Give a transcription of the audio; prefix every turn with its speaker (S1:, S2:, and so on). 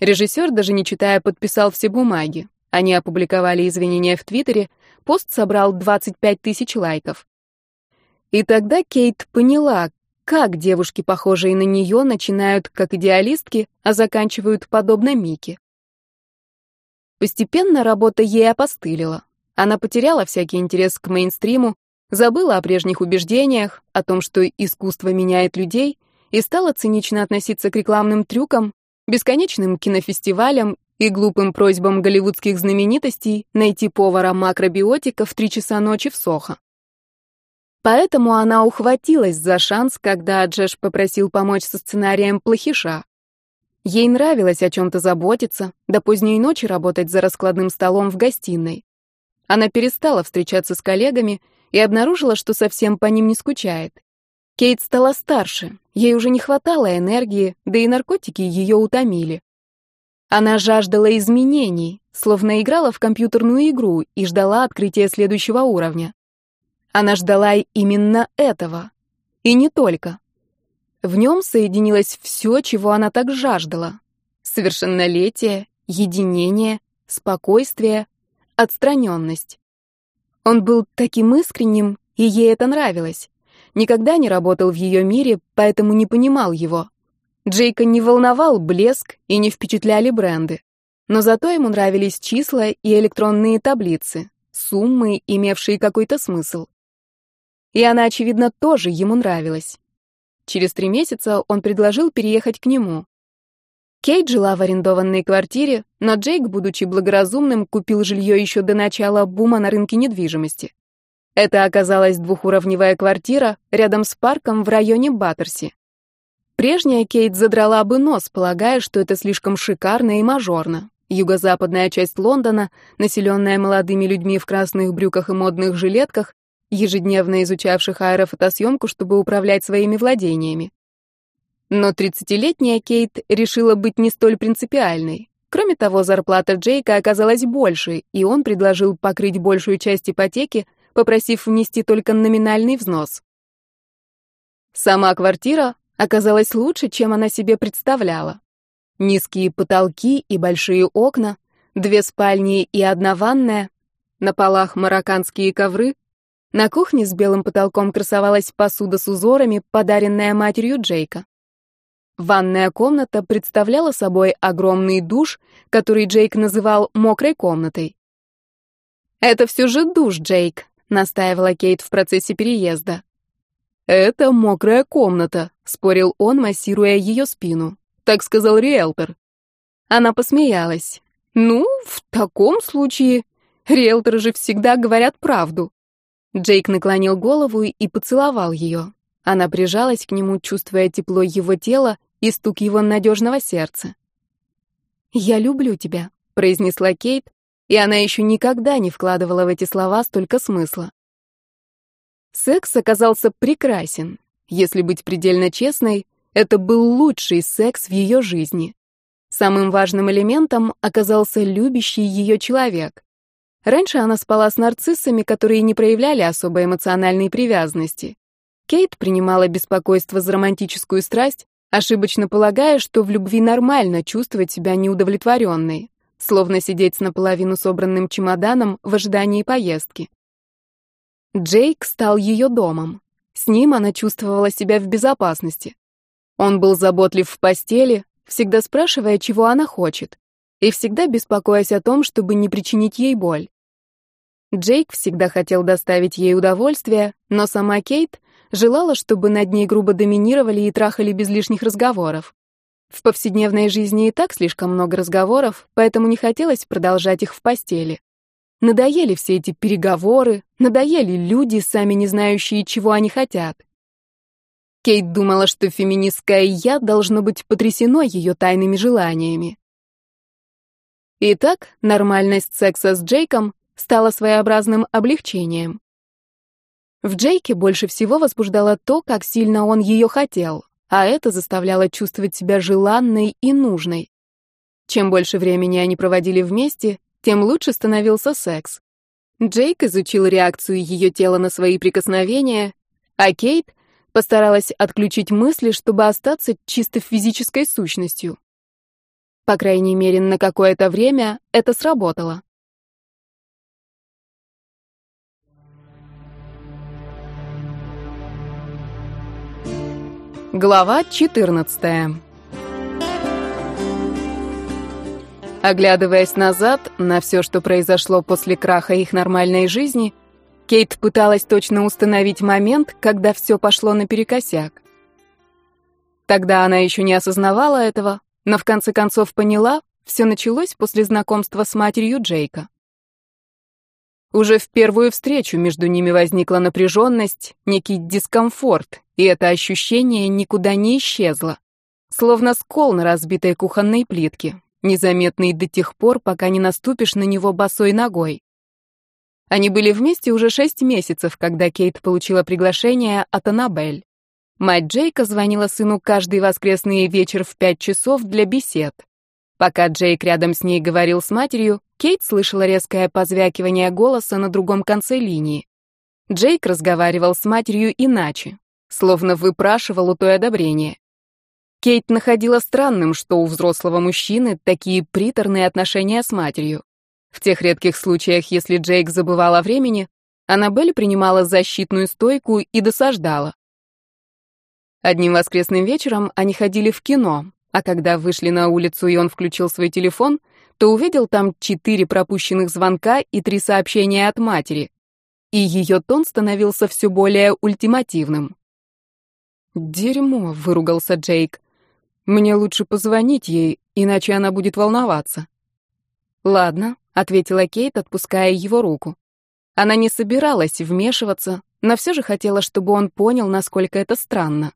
S1: Режиссер, даже не читая, подписал все бумаги. Они опубликовали извинения в Твиттере, пост собрал 25 тысяч лайков. И тогда Кейт поняла, как девушки, похожие на нее, начинают как идеалистки, а заканчивают подобно Мике. Постепенно работа ей опостылила. Она потеряла всякий интерес к мейнстриму, забыла о прежних убеждениях, о том, что искусство меняет людей, и стала цинично относиться к рекламным трюкам, бесконечным кинофестивалям и глупым просьбам голливудских знаменитостей найти повара-макробиотика в три часа ночи в Сохо. Поэтому она ухватилась за шанс, когда Джеш попросил помочь со сценарием «Плохиша». Ей нравилось о чем-то заботиться, до поздней ночи работать за раскладным столом в гостиной. Она перестала встречаться с коллегами и обнаружила, что совсем по ним не скучает. Кейт стала старше, ей уже не хватало энергии, да и наркотики ее утомили. Она жаждала изменений, словно играла в компьютерную игру и ждала открытия следующего уровня. Она ждала именно этого. И не только. В нем соединилось все, чего она так жаждала. Совершеннолетие, единение, спокойствие, отстраненность. Он был таким искренним, и ей это нравилось. Никогда не работал в ее мире, поэтому не понимал его. Джейка не волновал блеск и не впечатляли бренды. Но зато ему нравились числа и электронные таблицы, суммы, имевшие какой-то смысл. И она, очевидно, тоже ему нравилась. Через три месяца он предложил переехать к нему. Кейт жила в арендованной квартире, но Джейк, будучи благоразумным, купил жилье еще до начала бума на рынке недвижимости. Это оказалась двухуровневая квартира рядом с парком в районе Баттерси. Прежняя Кейт задрала бы нос, полагая, что это слишком шикарно и мажорно. Юго-западная часть Лондона, населенная молодыми людьми в красных брюках и модных жилетках, ежедневно изучавших аэрофотосъемку, чтобы управлять своими владениями. Но 30-летняя Кейт решила быть не столь принципиальной. Кроме того, зарплата Джейка оказалась больше, и он предложил покрыть большую часть ипотеки, попросив внести только номинальный взнос. Сама квартира оказалась лучше, чем она себе представляла. Низкие потолки и большие окна, две спальни и одна ванная, на полах марокканские ковры. На кухне с белым потолком красовалась посуда с узорами, подаренная матерью Джейка. Ванная комната представляла собой огромный душ, который Джейк называл «мокрой комнатой». «Это все же душ, Джейк», — настаивала Кейт в процессе переезда. «Это мокрая комната», — спорил он, массируя ее спину. Так сказал риэлтор. Она посмеялась. «Ну, в таком случае...» Риэлторы же всегда говорят правду. Джейк наклонил голову и поцеловал ее. Она прижалась к нему, чувствуя тепло его тела и стук его надежного сердца. «Я люблю тебя», — произнесла Кейт, и она еще никогда не вкладывала в эти слова столько смысла. Секс оказался прекрасен. Если быть предельно честной, это был лучший секс в ее жизни. Самым важным элементом оказался любящий ее человек. Раньше она спала с нарциссами, которые не проявляли особой эмоциональной привязанности. Кейт принимала беспокойство за романтическую страсть, ошибочно полагая, что в любви нормально чувствовать себя неудовлетворенной, словно сидеть с наполовину собранным чемоданом в ожидании поездки. Джейк стал ее домом. С ним она чувствовала себя в безопасности. Он был заботлив в постели, всегда спрашивая, чего она хочет, и всегда беспокоясь о том, чтобы не причинить ей боль. Джейк всегда хотел доставить ей удовольствие, но сама Кейт желала, чтобы над ней грубо доминировали и трахали без лишних разговоров. В повседневной жизни и так слишком много разговоров, поэтому не хотелось продолжать их в постели. Надоели все эти переговоры, надоели люди, сами не знающие, чего они хотят. Кейт думала, что феминистское «я» должно быть потрясено ее тайными желаниями. Итак, нормальность секса с Джейком стала своеобразным облегчением. В Джейке больше всего возбуждало то, как сильно он ее хотел, а это заставляло чувствовать себя желанной и нужной. Чем больше времени они проводили вместе, тем лучше становился секс. Джейк изучил реакцию ее тела на свои прикосновения, а Кейт постаралась отключить мысли, чтобы остаться чисто физической сущностью. По крайней мере, на какое-то время это сработало. Глава 14. Оглядываясь назад на все, что произошло после краха их нормальной жизни, Кейт пыталась точно установить момент, когда все пошло наперекосяк. Тогда она еще не осознавала этого, но в конце концов поняла, все началось после знакомства с матерью Джейка. Уже в первую встречу между ними возникла напряженность, некий дискомфорт, и это ощущение никуда не исчезло. Словно скол на разбитой кухонной плитке, незаметный до тех пор, пока не наступишь на него босой ногой. Они были вместе уже шесть месяцев, когда Кейт получила приглашение от Аннабель. Мать Джейка звонила сыну каждый воскресный вечер в пять часов для бесед. Пока Джейк рядом с ней говорил с матерью, Кейт слышала резкое позвякивание голоса на другом конце линии. Джейк разговаривал с матерью иначе, словно выпрашивал у той одобрение. Кейт находила странным, что у взрослого мужчины такие приторные отношения с матерью. В тех редких случаях, если Джейк забывал о времени, Аннабель принимала защитную стойку и досаждала. Одним воскресным вечером они ходили в кино, а когда вышли на улицу и он включил свой телефон, то увидел там четыре пропущенных звонка и три сообщения от матери. И ее тон становился все более ультимативным. «Дерьмо», — выругался Джейк. «Мне лучше позвонить ей, иначе она будет волноваться». «Ладно», — ответила Кейт, отпуская его руку. Она не собиралась вмешиваться, но все же хотела, чтобы он понял, насколько это странно.